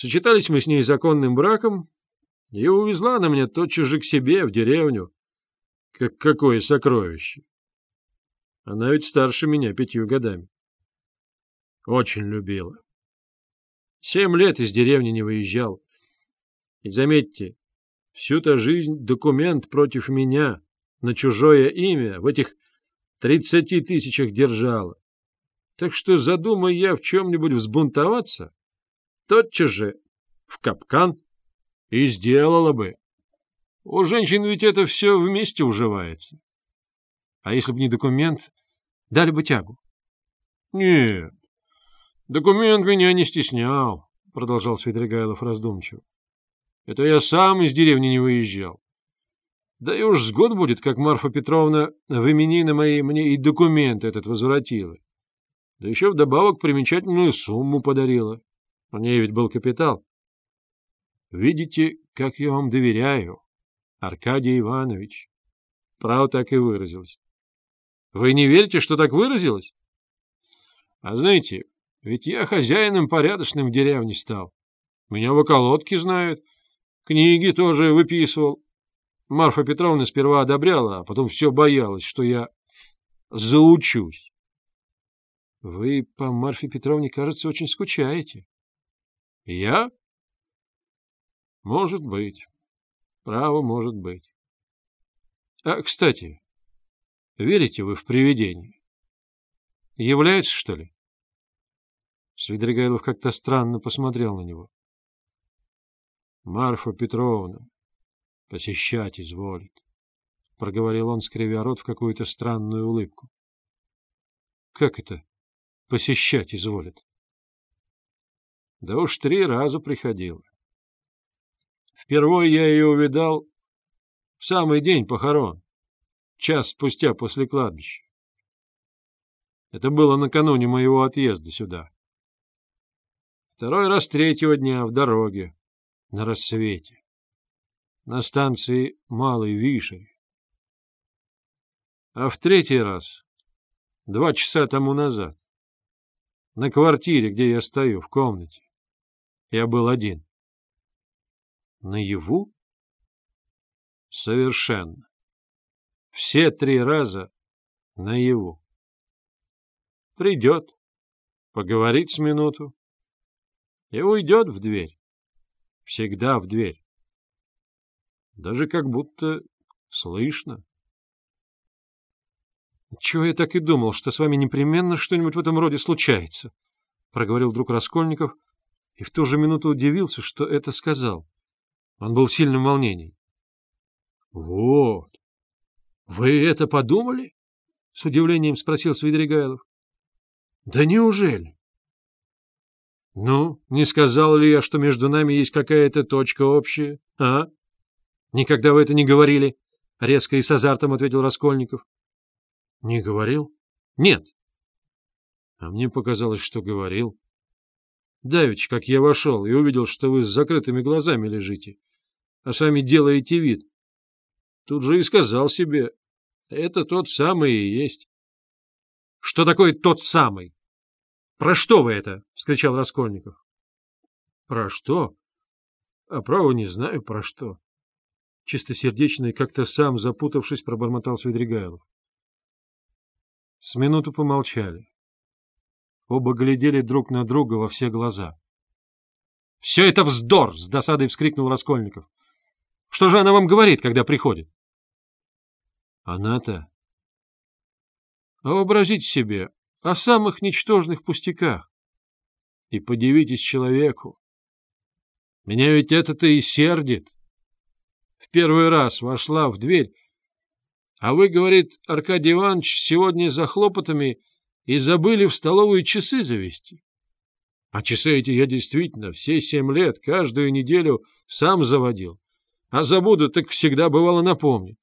Сочетались мы с ней законным браком, и увезла она меня тотчас же к себе, в деревню, как какое сокровище. Она ведь старше меня пятью годами. Очень любила. Семь лет из деревни не выезжал. И заметьте, всю-то жизнь документ против меня на чужое имя в этих тридцати тысячах держала. Так что задумай я в чем-нибудь взбунтоваться, тотчас же в капкан и сделала бы. У женщин ведь это все вместе уживается. А если бы не документ, дали бы тягу? — Нет, документ меня не стеснял, — продолжал Светригайлов раздумчиво. — Это я сам из деревни не выезжал. Да и уж с год будет, как Марфа Петровна в именины мои мне и документ этот возвратила. Да еще вдобавок примечательную сумму подарила. У нее ведь был капитал. Видите, как я вам доверяю, Аркадий Иванович. Право так и выразилась. Вы не верите, что так выразилась? А знаете, ведь я хозяином порядочным в деревне стал. Меня в околотке знают, книги тоже выписывал. Марфа Петровна сперва одобряла, а потом все боялась, что я заучусь. — Вы по Марфе Петровне, кажется, очень скучаете. — Я? — Может быть. Право, может быть. — А, кстати, верите вы в привидения? Являются, что ли? Свидригайлов как-то странно посмотрел на него. — Марфа Петровна, посещать изволит, — проговорил он, скривя рот в какую-то странную улыбку. — Как это посещать изволит? — Да уж три раза приходила. Впервые я ее увидал в самый день похорон, час спустя после кладбища. Это было накануне моего отъезда сюда. Второй раз третьего дня в дороге, на рассвете на станции Малый Вишерь. А в третий раз, два часа тому назад, на квартире, где я стою, в комнате, я был один. Наяву? Совершенно. Все три раза наяву. Придет, поговорит с минуту и уйдет в дверь. Всегда в дверь. Даже как будто слышно. — Чего я так и думал, что с вами непременно что-нибудь в этом роде случается? — проговорил вдруг Раскольников и в ту же минуту удивился, что это сказал. Он был в сильном волнении. — Вот! Вы это подумали? — с удивлением спросил Свидригайлов. — Да неужели? — Ну, не сказал ли я, что между нами есть какая-то точка общая, а? — Никогда вы это не говорили, — резко и с азартом ответил Раскольников. — Не говорил? — Нет. — А мне показалось, что говорил. Давич, как я вошел и увидел, что вы с закрытыми глазами лежите, а сами делаете вид. Тут же и сказал себе, это тот самый и есть. — Что такое тот самый? — Про что вы это? — вскричал Раскольников. — Про что? А право не знаю, про что чистосердечно и как-то сам, запутавшись, пробормотал Свидригайлов. С минуту помолчали. Оба глядели друг на друга во все глаза. — Все это вздор! — с досадой вскрикнул Раскольников. — Что же она вам говорит, когда приходит? — Она-то... А вообразите себе о самых ничтожных пустяках. И подивитесь человеку. Меня ведь это-то и сердит в первый раз вошла в дверь. А вы, говорит Аркадий Иванович, сегодня за хлопотами и забыли в столовую часы завести. А часы эти я действительно все семь лет, каждую неделю сам заводил. А забуду, так всегда бывало напомнит.